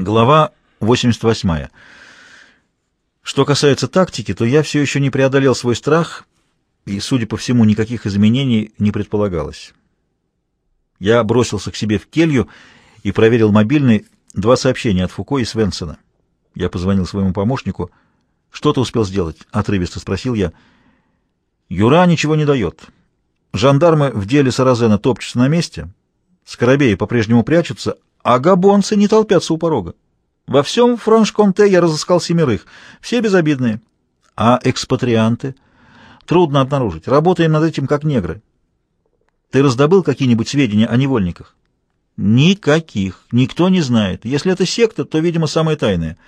Глава 88. Что касается тактики, то я все еще не преодолел свой страх, и, судя по всему, никаких изменений не предполагалось. Я бросился к себе в келью и проверил мобильный, два сообщения от Фуко и Свенсона. Я позвонил своему помощнику. «Что ты успел сделать?» — отрывисто спросил я. «Юра ничего не дает. Жандармы в деле Саразена топчутся на месте, скоробеи по-прежнему прячутся, а габонцы не толпятся у порога. Во всем Франш-Конте я разыскал семерых, все безобидные. А экспатрианты? Трудно обнаружить. Работаем над этим, как негры. Ты раздобыл какие-нибудь сведения о невольниках? Никаких. Никто не знает. Если это секта, то, видимо, самое тайное.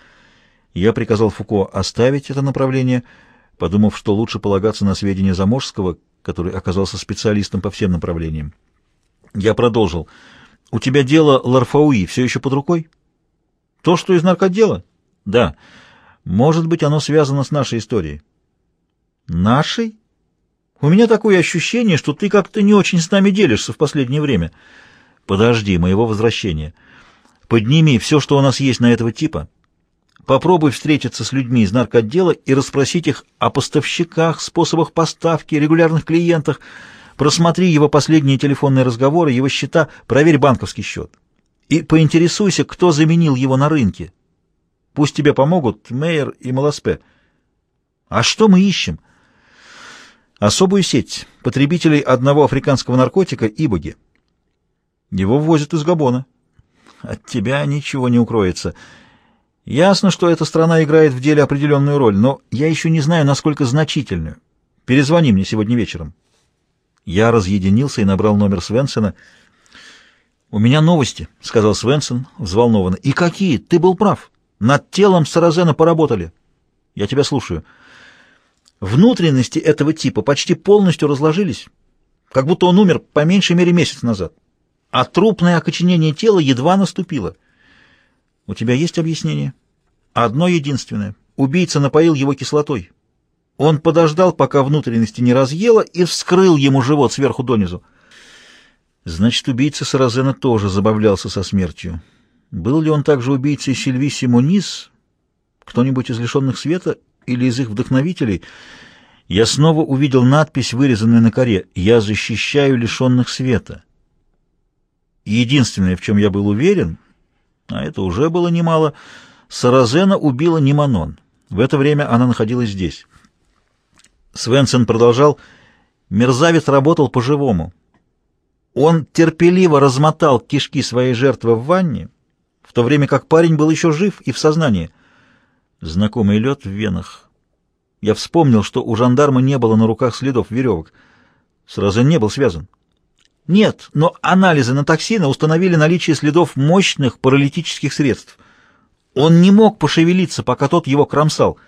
Я приказал Фуко оставить это направление, подумав, что лучше полагаться на сведения Заморского, который оказался специалистом по всем направлениям. Я продолжил. «У тебя дело Ларфауи все еще под рукой?» «То, что из наркодела?» «Да. Может быть, оно связано с нашей историей». «Нашей?» «У меня такое ощущение, что ты как-то не очень с нами делишься в последнее время». «Подожди моего возвращения. Подними все, что у нас есть на этого типа». Попробуй встретиться с людьми из наркотдела и расспросить их о поставщиках, способах поставки, регулярных клиентах. Просмотри его последние телефонные разговоры, его счета, проверь банковский счет. И поинтересуйся, кто заменил его на рынке. Пусть тебе помогут Мейер и Маласпе. А что мы ищем? Особую сеть потребителей одного африканского наркотика Ибоги. Его ввозят из Габона. От тебя ничего не укроется. Ясно, что эта страна играет в деле определенную роль, но я еще не знаю, насколько значительную. Перезвони мне сегодня вечером. Я разъединился и набрал номер Свенсона. «У меня новости», — сказал Свенсон взволнованно. «И какие? Ты был прав. Над телом Саразена поработали». «Я тебя слушаю». Внутренности этого типа почти полностью разложились, как будто он умер по меньшей мере месяц назад. А трупное окоченение тела едва наступило. У тебя есть объяснение? Одно единственное. Убийца напоил его кислотой. Он подождал, пока внутренности не разъело, и вскрыл ему живот сверху донизу. Значит, убийца Саразена тоже забавлялся со смертью. Был ли он также убийцей Сильвиси Мунис? Кто-нибудь из лишенных света или из их вдохновителей? Я снова увидел надпись, вырезанную на коре «Я защищаю лишенных света». Единственное, в чем я был уверен — а это уже было немало, Саразена убила не Манон. В это время она находилась здесь. Свенсен продолжал. Мерзавец работал по-живому. Он терпеливо размотал кишки своей жертвы в ванне, в то время как парень был еще жив и в сознании. Знакомый лед в венах. Я вспомнил, что у жандарма не было на руках следов веревок. Сразу не был связан. Нет, но анализы на токсины установили наличие следов мощных паралитических средств. Он не мог пошевелиться, пока тот его кромсал.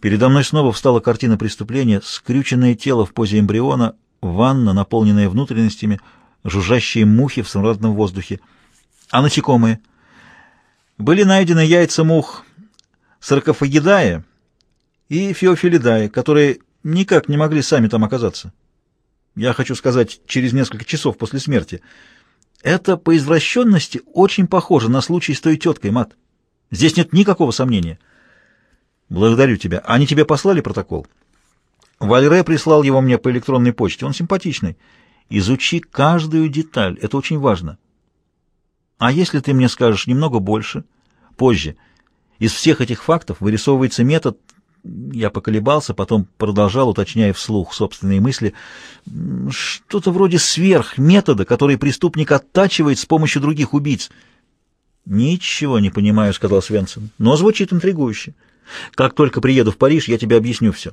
Передо мной снова встала картина преступления, скрюченное тело в позе эмбриона, ванна, наполненная внутренностями, жужжащие мухи в смрадном воздухе. А насекомые? Были найдены яйца мух саркофагидая и феофилидая, которые никак не могли сами там оказаться. Я хочу сказать, через несколько часов после смерти. Это по извращенности очень похоже на случай с той теткой, Мат. Здесь нет никакого сомнения. Благодарю тебя. Они тебе послали протокол? Вальре прислал его мне по электронной почте. Он симпатичный. Изучи каждую деталь. Это очень важно. А если ты мне скажешь немного больше, позже, из всех этих фактов вырисовывается метод, я поколебался, потом продолжал, уточняя вслух собственные мысли. Что-то вроде сверхметода, который преступник оттачивает с помощью других убийц. «Ничего не понимаю», — сказал Свенсон, — «но звучит интригующе. Как только приеду в Париж, я тебе объясню все».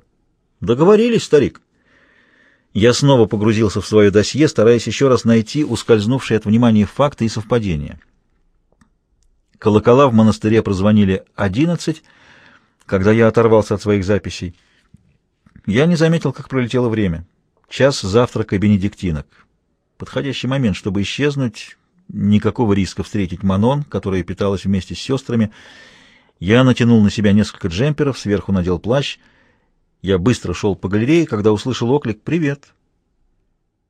«Договорились, старик». Я снова погрузился в свое досье, стараясь еще раз найти ускользнувшие от внимания факты и совпадения. Колокола в монастыре прозвонили одиннадцать, когда я оторвался от своих записей. Я не заметил, как пролетело время. Час завтрака бенедиктинок. Подходящий момент, чтобы исчезнуть. Никакого риска встретить Манон, которая питалась вместе с сестрами. Я натянул на себя несколько джемперов, сверху надел плащ. Я быстро шел по галерее, когда услышал оклик «Привет».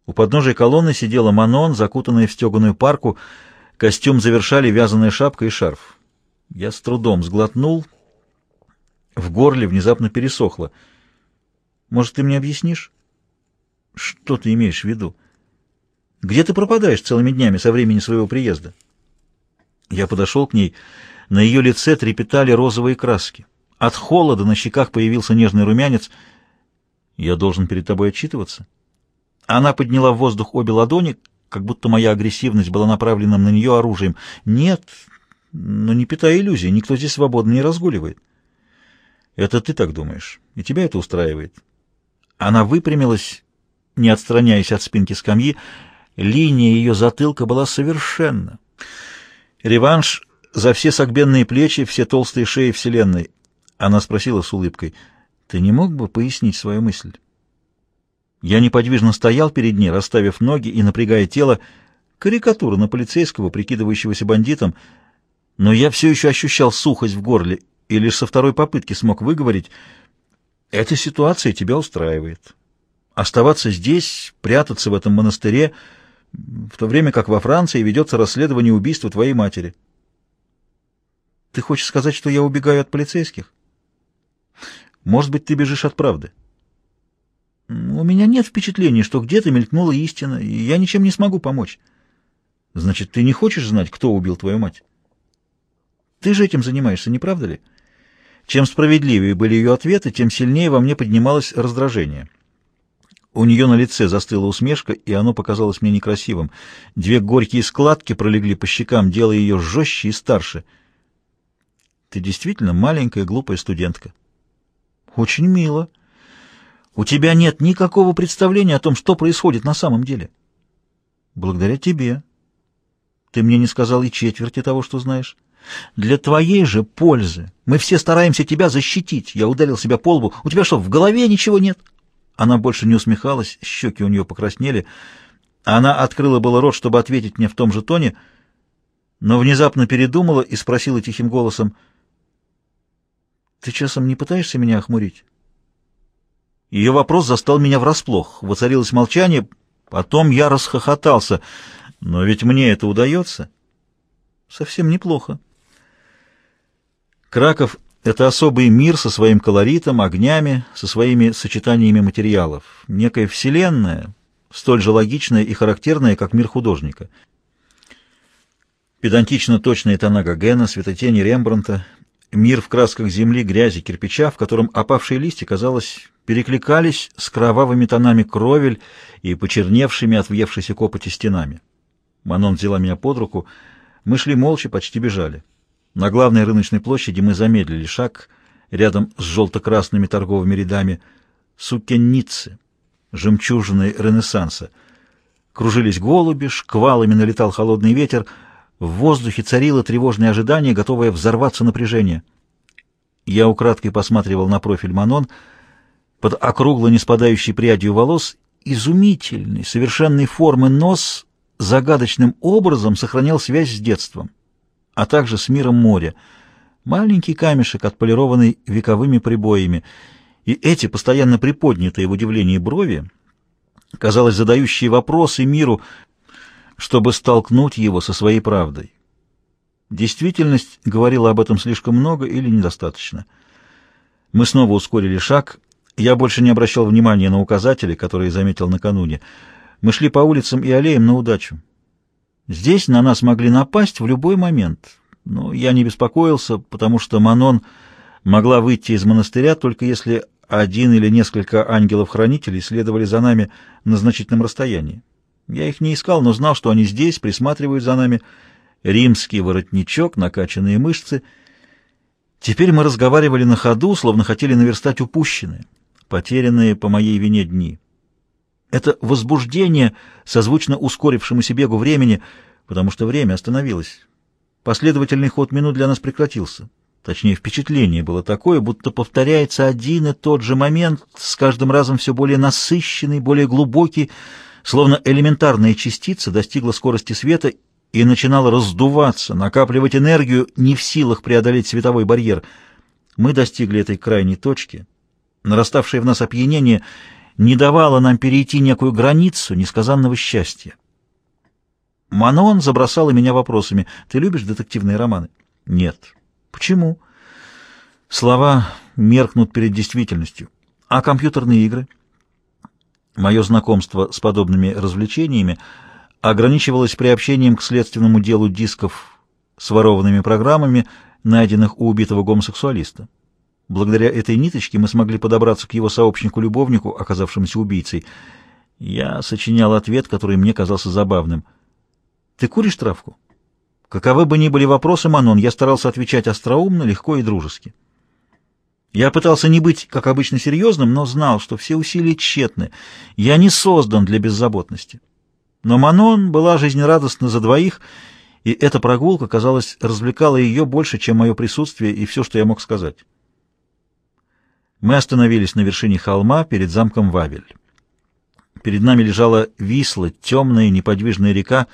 У подножия колонны сидела Манон, закутанная в стеганую парку. Костюм завершали вязаная шапка и шарф. Я с трудом сглотнул. В горле внезапно пересохло. Может, ты мне объяснишь? Что ты имеешь в виду? Где ты пропадаешь целыми днями со времени своего приезда? Я подошел к ней. На ее лице трепетали розовые краски. От холода на щеках появился нежный румянец. Я должен перед тобой отчитываться? Она подняла в воздух обе ладони, как будто моя агрессивность была направлена на нее оружием. Нет, но не питай иллюзий, никто здесь свободно не разгуливает. Это ты так думаешь, и тебя это устраивает. Она выпрямилась, не отстраняясь от спинки скамьи. Линия ее затылка была совершенна. Реванш за все согбенные плечи, все толстые шеи Вселенной. Она спросила с улыбкой, «Ты не мог бы пояснить свою мысль?» Я неподвижно стоял перед ней, расставив ноги и напрягая тело, карикатура на полицейского, прикидывающегося бандитом, но я все еще ощущал сухость в горле и лишь со второй попытки смог выговорить «Эта ситуация тебя устраивает. Оставаться здесь, прятаться в этом монастыре, в то время как во Франции ведется расследование убийства твоей матери». «Ты хочешь сказать, что я убегаю от полицейских?» «Может быть, ты бежишь от правды?» У меня нет впечатления, что где-то мелькнула истина, и я ничем не смогу помочь. Значит, ты не хочешь знать, кто убил твою мать? Ты же этим занимаешься, не правда ли? Чем справедливее были ее ответы, тем сильнее во мне поднималось раздражение. У нее на лице застыла усмешка, и оно показалось мне некрасивым. Две горькие складки пролегли по щекам, делая ее жестче и старше. Ты действительно маленькая глупая студентка. Очень мило. У тебя нет никакого представления о том, что происходит на самом деле. Благодаря тебе. Ты мне не сказал и четверти того, что знаешь. Для твоей же пользы. Мы все стараемся тебя защитить. Я ударил себя по лбу. У тебя что, в голове ничего нет? Она больше не усмехалась, щеки у нее покраснели. Она открыла было рот, чтобы ответить мне в том же тоне, но внезапно передумала и спросила тихим голосом, «Ты часом не пытаешься меня охмурить?» Ее вопрос застал меня врасплох. Воцарилось молчание, потом я расхохотался. Но ведь мне это удается. Совсем неплохо. Краков — это особый мир со своим колоритом, огнями, со своими сочетаниями материалов. Некая вселенная, столь же логичная и характерная, как мир художника. Педантично точные тона Гогена, светотени Рембранта, мир в красках земли, грязи, кирпича, в котором опавшие листья, казалось, перекликались с кровавыми тонами кровель и почерневшими от въевшейся копоти стенами. Манон взяла меня под руку. Мы шли молча, почти бежали. На главной рыночной площади мы замедлили шаг рядом с желто-красными торговыми рядами сукенницы, жемчужины Ренессанса. Кружились голуби, шквалами налетал холодный ветер, в воздухе царило тревожное ожидание, готовое взорваться напряжение. Я украдкой посматривал на профиль Манон — под округло не спадающей прядью волос изумительный, совершенной формы нос загадочным образом сохранял связь с детством, а также с миром моря. Маленький камешек, отполированный вековыми прибоями, и эти постоянно приподнятые в удивлении брови, казалось, задающие вопросы миру, чтобы столкнуть его со своей правдой. Действительность говорила об этом слишком много или недостаточно. Мы снова ускорили шаг, я больше не обращал внимания на указатели, которые заметил накануне. Мы шли по улицам и аллеям на удачу. Здесь на нас могли напасть в любой момент. Но я не беспокоился, потому что Манон могла выйти из монастыря только если один или несколько ангелов-хранителей следовали за нами на значительном расстоянии. Я их не искал, но знал, что они здесь, присматривают за нами. Римский воротничок, накачанные мышцы. Теперь мы разговаривали на ходу, словно хотели наверстать упущенное потерянные по моей вине дни. Это возбуждение созвучно ускорившемуся бегу времени, потому что время остановилось. Последовательный ход минут для нас прекратился. Точнее, впечатление было такое, будто повторяется один и тот же момент, с каждым разом все более насыщенный, более глубокий, словно элементарная частица достигла скорости света и начинала раздуваться, накапливать энергию, не в силах преодолеть световой барьер. Мы достигли этой крайней точки — Нараставшее в нас опьянение не давало нам перейти некую границу несказанного счастья. Манон забросала меня вопросами. «Ты любишь детективные романы?» «Нет». Почему? Слова меркнут перед действительностью. А компьютерные игры? Мое знакомство с подобными развлечениями ограничивалось приобщением к следственному делу дисков с ворованными программами, найденных у убитого гомосексуалиста. Благодаря этой ниточке мы смогли подобраться к его сообщнику-любовнику, оказавшемуся убийцей. Я сочинял ответ, который мне казался забавным. «Ты куришь травку?» Каковы бы ни были вопросы, Манон, я старался отвечать остроумно, легко и дружески. Я пытался не быть, как обычно, серьезным, но знал, что все усилия тщетны. Я не создан для беззаботности. Но Манон была жизнерадостна за двоих, и эта прогулка, казалось, развлекала ее больше, чем мое присутствие и все, что я мог сказать. Мы остановились на вершине холма перед замком Вавель. Перед нами лежала Висла, темная неподвижная река,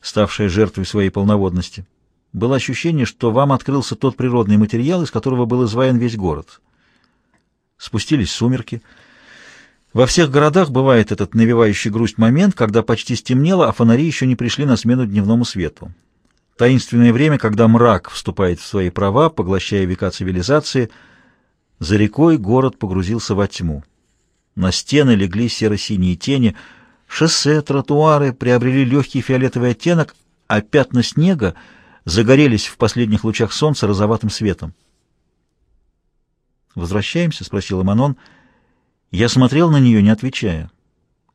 ставшая жертвой своей полноводности. Было ощущение, что вам открылся тот природный материал, из которого был изваян весь город. Спустились сумерки. Во всех городах бывает этот навевающий грусть момент, когда почти стемнело, а фонари еще не пришли на смену дневному свету. Таинственное время, когда мрак вступает в свои права, поглощая века цивилизации, за рекой город погрузился во тьму. На стены легли серо-синие тени, шоссе, тротуары приобрели легкий фиолетовый оттенок, а пятна снега загорелись в последних лучах солнца розоватым светом. «Возвращаемся?» — спросила Манон. Я смотрел на нее, не отвечая.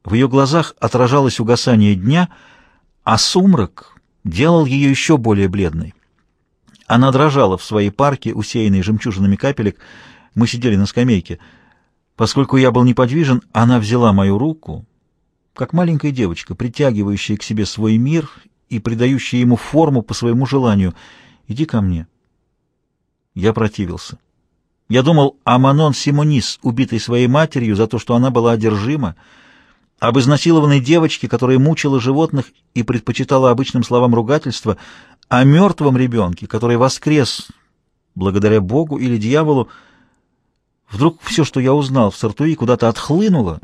В ее глазах отражалось угасание дня, а сумрак делал ее еще более бледной. Она дрожала в своей парке, усеянной жемчужинами капелек. Мы сидели на скамейке. Поскольку я был неподвижен, она взяла мою руку, как маленькая девочка, притягивающая к себе свой мир и придающая ему форму по своему желанию. «Иди ко мне». Я противился. Я думал о Манон Симонис, убитой своей матерью за то, что она была одержима, об изнасилованной девочке, которая мучила животных и предпочитала обычным словам ругательства, о мертвом ребенке, который воскрес благодаря Богу или дьяволу. Вдруг все, что я узнал в Сартуи, куда-то отхлынуло.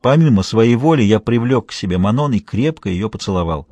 Помимо своей воли я привлек к себе Манон и крепко ее поцеловал.